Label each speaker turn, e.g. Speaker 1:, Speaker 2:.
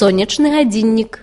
Speaker 1: сонечны годинник.